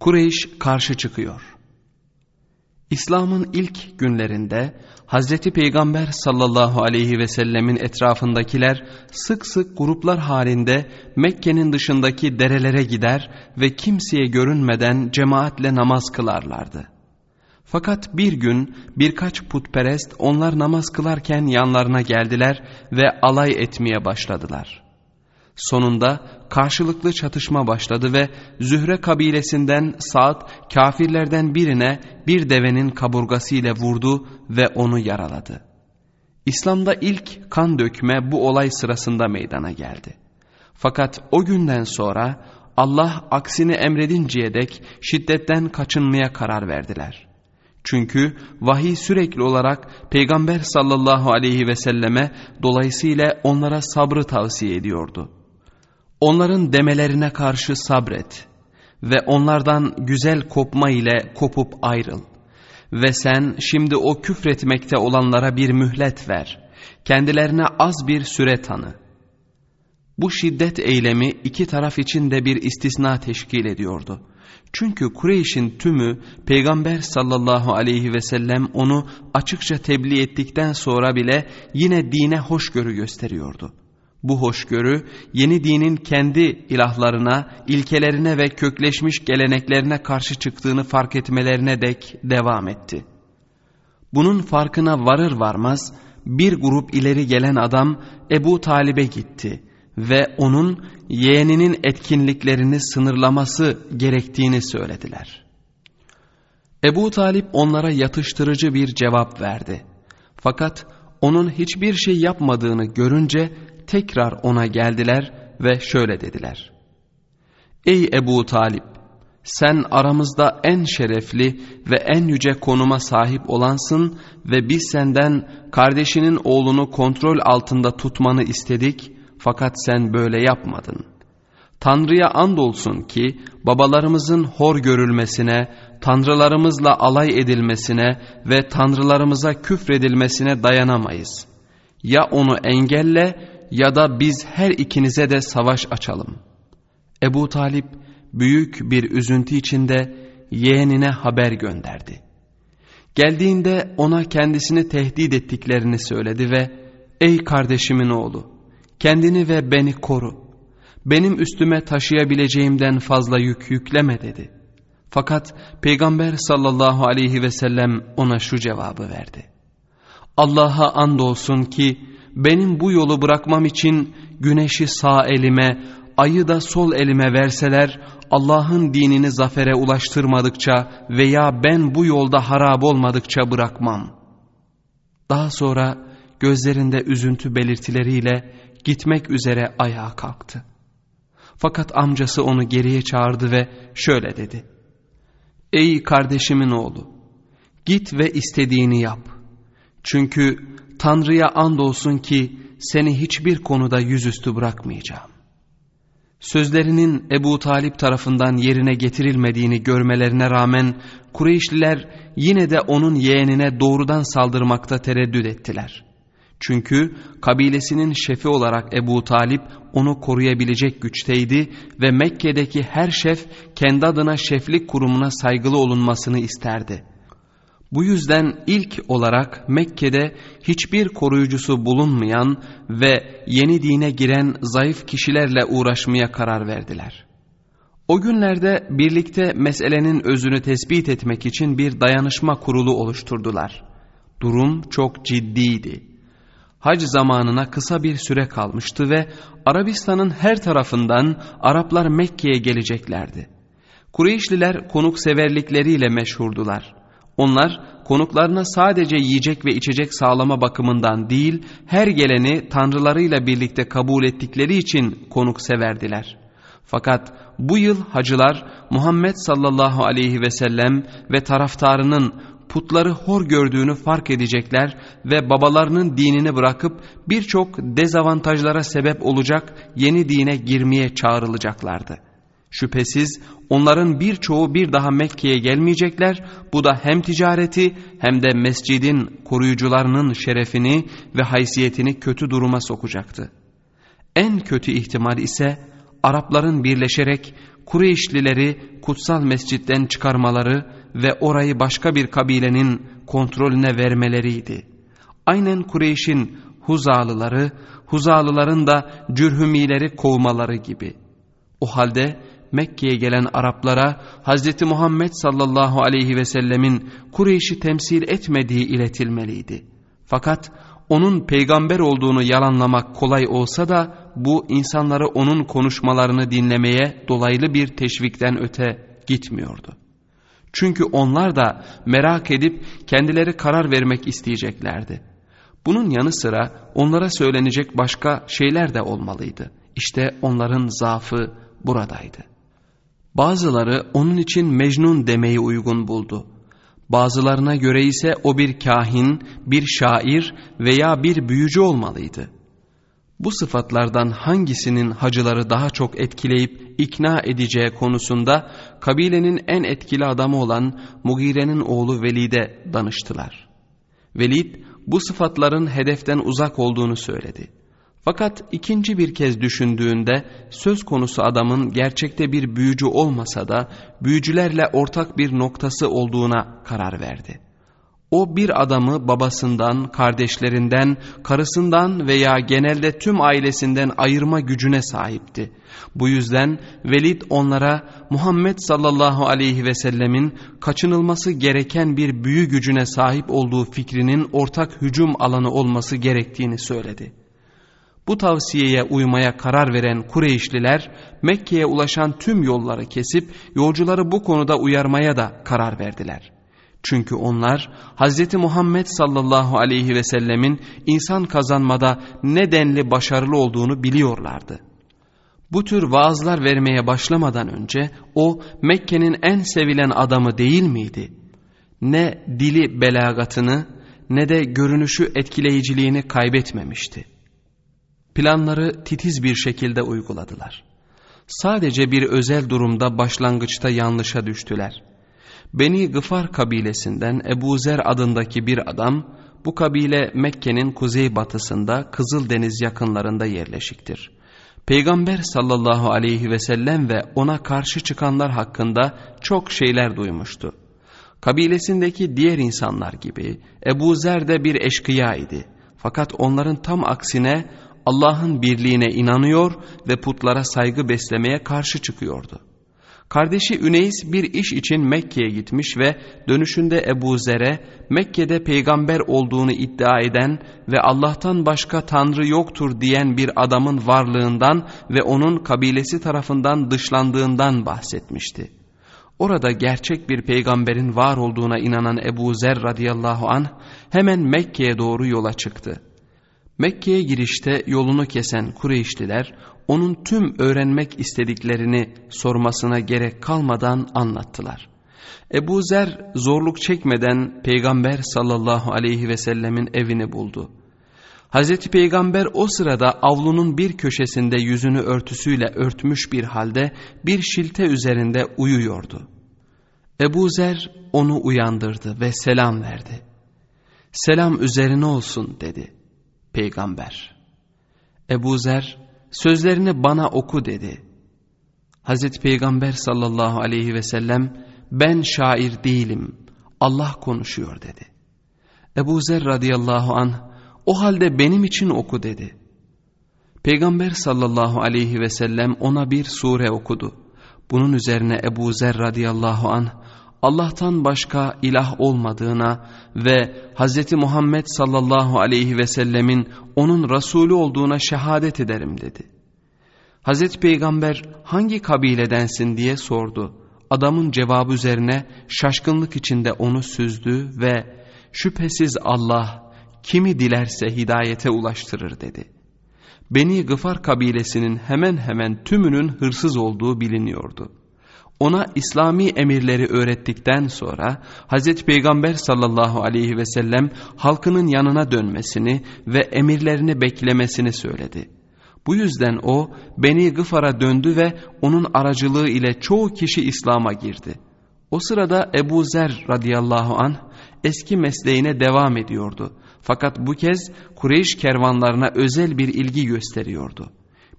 Kureyş karşı çıkıyor. İslam'ın ilk günlerinde Hazreti Peygamber sallallahu aleyhi ve sellemin etrafındakiler sık sık gruplar halinde Mekke'nin dışındaki derelere gider ve kimseye görünmeden cemaatle namaz kılarlardı. Fakat bir gün birkaç putperest onlar namaz kılarken yanlarına geldiler ve alay etmeye başladılar. Sonunda karşılıklı çatışma başladı ve Zühre kabilesinden Sa'd kafirlerden birine bir devenin kaburgasıyla vurdu ve onu yaraladı. İslam'da ilk kan dökme bu olay sırasında meydana geldi. Fakat o günden sonra Allah aksini emredinceye dek şiddetten kaçınmaya karar verdiler. Çünkü vahiy sürekli olarak Peygamber sallallahu aleyhi ve selleme dolayısıyla onlara sabrı tavsiye ediyordu. Onların demelerine karşı sabret ve onlardan güzel kopma ile kopup ayrıl. Ve sen şimdi o küfretmekte olanlara bir mühlet ver. Kendilerine az bir süre tanı. Bu şiddet eylemi iki taraf için de bir istisna teşkil ediyordu. Çünkü Kureyş'in tümü Peygamber sallallahu aleyhi ve sellem onu açıkça tebliğ ettikten sonra bile yine dine hoşgörü gösteriyordu. Bu hoşgörü yeni dinin kendi ilahlarına, ilkelerine ve kökleşmiş geleneklerine karşı çıktığını fark etmelerine dek devam etti. Bunun farkına varır varmaz bir grup ileri gelen adam Ebu Talib'e gitti ve onun yeğeninin etkinliklerini sınırlaması gerektiğini söylediler. Ebu Talip onlara yatıştırıcı bir cevap verdi. Fakat onun hiçbir şey yapmadığını görünce tekrar ona geldiler ve şöyle dediler. Ey Ebu Talip! Sen aramızda en şerefli ve en yüce konuma sahip olansın ve biz senden kardeşinin oğlunu kontrol altında tutmanı istedik fakat sen böyle yapmadın. Tanrı'ya andolsun ki babalarımızın hor görülmesine, tanrılarımızla alay edilmesine ve tanrılarımıza küfredilmesine dayanamayız. Ya onu engelle ya da biz her ikinize de savaş açalım. Ebu Talip büyük bir üzüntü içinde yeğenine haber gönderdi. Geldiğinde ona kendisini tehdit ettiklerini söyledi ve ''Ey kardeşimin oğlu, kendini ve beni koru. Benim üstüme taşıyabileceğimden fazla yük yükleme.'' dedi. Fakat Peygamber sallallahu aleyhi ve sellem ona şu cevabı verdi. Allah'a andolsun ki benim bu yolu bırakmam için güneşi sağ elime, ayı da sol elime verseler Allah'ın dinini zafere ulaştırmadıkça veya ben bu yolda harap olmadıkça bırakmam. Daha sonra gözlerinde üzüntü belirtileriyle gitmek üzere ayağa kalktı. Fakat amcası onu geriye çağırdı ve şöyle dedi. Ey kardeşimin oğlu git ve istediğini yap. Çünkü Tanrı'ya andolsun ki seni hiçbir konuda yüzüstü bırakmayacağım. Sözlerinin Ebu Talip tarafından yerine getirilmediğini görmelerine rağmen Kureyşliler yine de onun yeğenine doğrudan saldırmakta tereddüt ettiler. Çünkü kabilesinin şefi olarak Ebu Talip onu koruyabilecek güçteydi ve Mekke'deki her şef kendi adına şeflik kurumuna saygılı olunmasını isterdi. Bu yüzden ilk olarak Mekke'de hiçbir koruyucusu bulunmayan ve yeni dine giren zayıf kişilerle uğraşmaya karar verdiler. O günlerde birlikte meselenin özünü tespit etmek için bir dayanışma kurulu oluşturdular. Durum çok ciddiydi. Hac zamanına kısa bir süre kalmıştı ve Arabistan'ın her tarafından Araplar Mekke'ye geleceklerdi. Kureyşliler konukseverlikleriyle meşhurdular. Onlar konuklarına sadece yiyecek ve içecek sağlama bakımından değil, her geleni tanrılarıyla birlikte kabul ettikleri için konuk severdiler. Fakat bu yıl hacılar Muhammed sallallahu aleyhi ve sellem ve taraftarının putları hor gördüğünü fark edecekler ve babalarının dinini bırakıp birçok dezavantajlara sebep olacak yeni dine girmeye çağrılacaklardı. Şüphesiz onların birçoğu bir daha Mekke'ye gelmeyecekler. Bu da hem ticareti hem de mescidin koruyucularının şerefini ve haysiyetini kötü duruma sokacaktı. En kötü ihtimal ise Arapların birleşerek Kureyşlileri kutsal mescitten çıkarmaları ve orayı başka bir kabilenin kontrolüne vermeleriydi. Aynen Kureyş'in Huzalıları, Huzalıların da Cürhümileri kovmaları gibi. O halde Mekke'ye gelen Araplara Hz. Muhammed sallallahu aleyhi ve sellemin Kureyş'i temsil etmediği iletilmeliydi. Fakat onun peygamber olduğunu yalanlamak kolay olsa da bu insanları onun konuşmalarını dinlemeye dolaylı bir teşvikten öte gitmiyordu. Çünkü onlar da merak edip kendileri karar vermek isteyeceklerdi. Bunun yanı sıra onlara söylenecek başka şeyler de olmalıydı. İşte onların zaafı buradaydı. Bazıları onun için Mecnun demeyi uygun buldu. Bazılarına göre ise o bir kahin, bir şair veya bir büyücü olmalıydı. Bu sıfatlardan hangisinin hacıları daha çok etkileyip ikna edeceği konusunda kabilenin en etkili adamı olan Mugire'nin oğlu Velid'e danıştılar. Velid bu sıfatların hedeften uzak olduğunu söyledi. Fakat ikinci bir kez düşündüğünde söz konusu adamın gerçekte bir büyücü olmasa da büyücülerle ortak bir noktası olduğuna karar verdi. O bir adamı babasından, kardeşlerinden, karısından veya genelde tüm ailesinden ayırma gücüne sahipti. Bu yüzden Velid onlara Muhammed sallallahu aleyhi ve sellemin kaçınılması gereken bir büyü gücüne sahip olduğu fikrinin ortak hücum alanı olması gerektiğini söyledi. Bu tavsiyeye uymaya karar veren Kureyşliler Mekke'ye ulaşan tüm yolları kesip yolcuları bu konuda uyarmaya da karar verdiler. Çünkü onlar Hz. Muhammed sallallahu aleyhi ve sellemin insan kazanmada ne denli başarılı olduğunu biliyorlardı. Bu tür vaazlar vermeye başlamadan önce o Mekke'nin en sevilen adamı değil miydi? Ne dili belagatını ne de görünüşü etkileyiciliğini kaybetmemişti. Planları titiz bir şekilde uyguladılar. Sadece bir özel durumda başlangıçta yanlışa düştüler. Beni Gıfar kabilesinden Ebu Zer adındaki bir adam, bu kabile Mekke'nin kuzeybatısında Kızıldeniz yakınlarında yerleşiktir. Peygamber sallallahu aleyhi ve sellem ve ona karşı çıkanlar hakkında çok şeyler duymuştu. Kabilesindeki diğer insanlar gibi Ebu Zer de bir eşkıya idi. Fakat onların tam aksine Allah'ın birliğine inanıyor ve putlara saygı beslemeye karşı çıkıyordu. Kardeşi Üneys bir iş için Mekke'ye gitmiş ve dönüşünde Ebu Zer'e Mekke'de peygamber olduğunu iddia eden ve Allah'tan başka tanrı yoktur diyen bir adamın varlığından ve onun kabilesi tarafından dışlandığından bahsetmişti. Orada gerçek bir peygamberin var olduğuna inanan Ebu Zer radıyallahu anh hemen Mekke'ye doğru yola çıktı. Mekke'ye girişte yolunu kesen Kureyşliler onun tüm öğrenmek istediklerini sormasına gerek kalmadan anlattılar. Ebu Zer zorluk çekmeden Peygamber sallallahu aleyhi ve sellemin evini buldu. Hazreti Peygamber o sırada avlunun bir köşesinde yüzünü örtüsüyle örtmüş bir halde bir şilte üzerinde uyuyordu. Ebu Zer onu uyandırdı ve selam verdi. Selam üzerine olsun dedi peygamber. Ebu Zer sözlerini bana oku dedi. Hazreti Peygamber sallallahu aleyhi ve sellem ben şair değilim Allah konuşuyor dedi. Ebu Zer radıyallahu anh o halde benim için oku dedi. Peygamber sallallahu aleyhi ve sellem ona bir sure okudu. Bunun üzerine Ebu Zer radıyallahu anh Allah'tan başka ilah olmadığına ve Hz. Muhammed sallallahu aleyhi ve sellemin onun Resulü olduğuna şehadet ederim dedi. Hz. Peygamber hangi kabiledensin diye sordu. Adamın cevabı üzerine şaşkınlık içinde onu süzdü ve şüphesiz Allah kimi dilerse hidayete ulaştırır dedi. Beni Gıfar kabilesinin hemen hemen tümünün hırsız olduğu biliniyordu. Ona İslami emirleri öğrettikten sonra Hz. Peygamber sallallahu aleyhi ve sellem halkının yanına dönmesini ve emirlerini beklemesini söyledi. Bu yüzden o Beni Gıfar'a döndü ve onun aracılığı ile çoğu kişi İslam'a girdi. O sırada Ebu Zer radıyallahu anh eski mesleğine devam ediyordu. Fakat bu kez Kureyş kervanlarına özel bir ilgi gösteriyordu.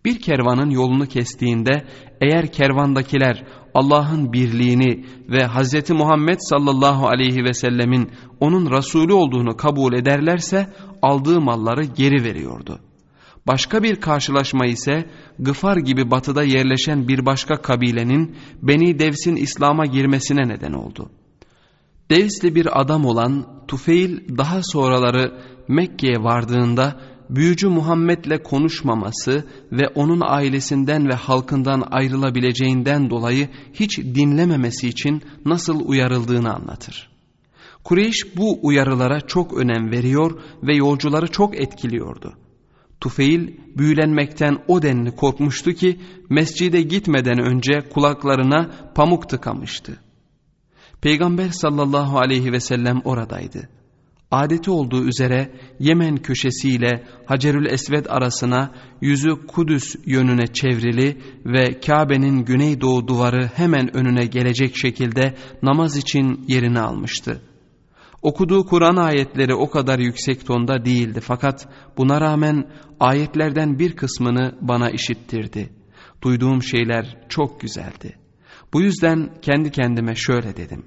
Bir kervanın yolunu kestiğinde eğer kervandakiler Allah'ın birliğini ve Hz. Muhammed sallallahu aleyhi ve sellemin onun Resulü olduğunu kabul ederlerse aldığı malları geri veriyordu. Başka bir karşılaşma ise Gıfar gibi batıda yerleşen bir başka kabilenin Beni Devs'in İslam'a girmesine neden oldu. Devsli bir adam olan Tufeil daha sonraları Mekke'ye vardığında büyücü Muhammed'le konuşmaması ve onun ailesinden ve halkından ayrılabileceğinden dolayı hiç dinlememesi için nasıl uyarıldığını anlatır. Kureyş bu uyarılara çok önem veriyor ve yolcuları çok etkiliyordu. Tufeil büyülenmekten o denli korkmuştu ki mescide gitmeden önce kulaklarına pamuk tıkamıştı. Peygamber sallallahu aleyhi ve sellem oradaydı. Adeti olduğu üzere Yemen köşesiyle Hacerül Esved arasına yüzü Kudüs yönüne çevrili ve Kabe'nin güneydoğu duvarı hemen önüne gelecek şekilde namaz için yerini almıştı. Okuduğu Kur'an ayetleri o kadar yüksek tonda değildi fakat buna rağmen ayetlerden bir kısmını bana işittirdi. Duyduğum şeyler çok güzeldi. Bu yüzden kendi kendime şöyle dedim.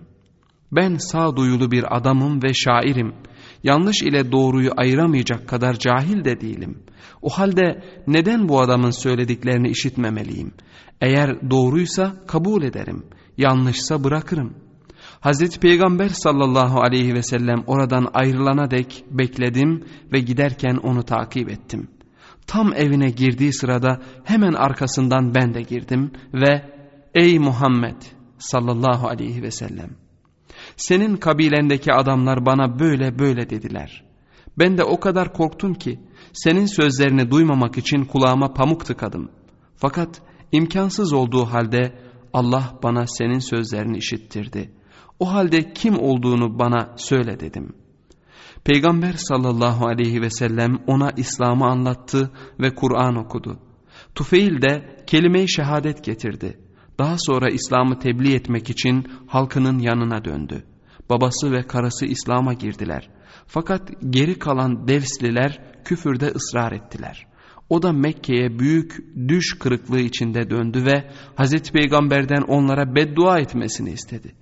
Ben sağduyulu bir adamım ve şairim. Yanlış ile doğruyu ayıramayacak kadar cahil de değilim. O halde neden bu adamın söylediklerini işitmemeliyim? Eğer doğruysa kabul ederim, yanlışsa bırakırım. Hazreti Peygamber sallallahu aleyhi ve sellem oradan ayrılana dek bekledim ve giderken onu takip ettim. Tam evine girdiği sırada hemen arkasından ben de girdim ve ''Ey Muhammed sallallahu aleyhi ve sellem senin kabilendeki adamlar bana böyle böyle dediler. Ben de o kadar korktum ki senin sözlerini duymamak için kulağıma pamuk tıkadım. Fakat imkansız olduğu halde Allah bana senin sözlerini işittirdi. O halde kim olduğunu bana söyle dedim. Peygamber sallallahu aleyhi ve sellem ona İslam'ı anlattı ve Kur'an okudu. Tufeil de kelime-i şehadet getirdi. Daha sonra İslam'ı tebliğ etmek için halkının yanına döndü. Babası ve karısı İslam'a girdiler. Fakat geri kalan Devsliler küfürde ısrar ettiler. O da Mekke'ye büyük düş kırıklığı içinde döndü ve Hazreti Peygamber'den onlara beddua etmesini istedi.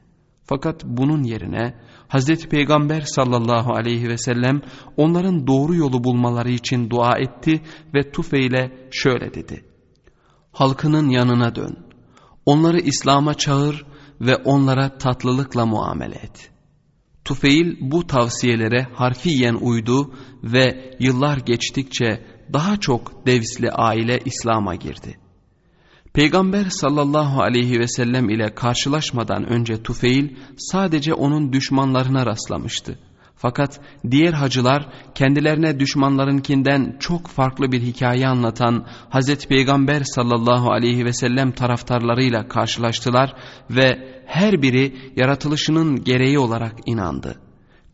Fakat bunun yerine Hazreti Peygamber sallallahu aleyhi ve sellem onların doğru yolu bulmaları için dua etti ve Tufeil'e şöyle dedi. Halkının yanına dön. Onları İslam'a çağır ve onlara tatlılıkla muamele et. Tufeil bu tavsiyelere harfiyen uydu ve yıllar geçtikçe daha çok devsli aile İslam'a girdi. Peygamber sallallahu aleyhi ve sellem ile karşılaşmadan önce Tufeil sadece onun düşmanlarına rastlamıştı. Fakat diğer hacılar kendilerine düşmanlarınkinden çok farklı bir hikaye anlatan Hazreti Peygamber sallallahu aleyhi ve sellem taraftarlarıyla karşılaştılar ve her biri yaratılışının gereği olarak inandı.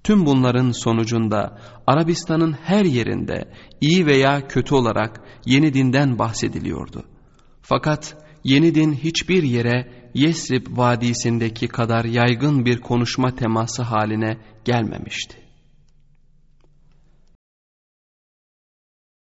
Tüm bunların sonucunda Arabistan'ın her yerinde iyi veya kötü olarak yeni dinden bahsediliyordu. Fakat yeni din hiçbir yere Yesrib Vadisi'ndeki kadar yaygın bir konuşma teması haline gelmemişti.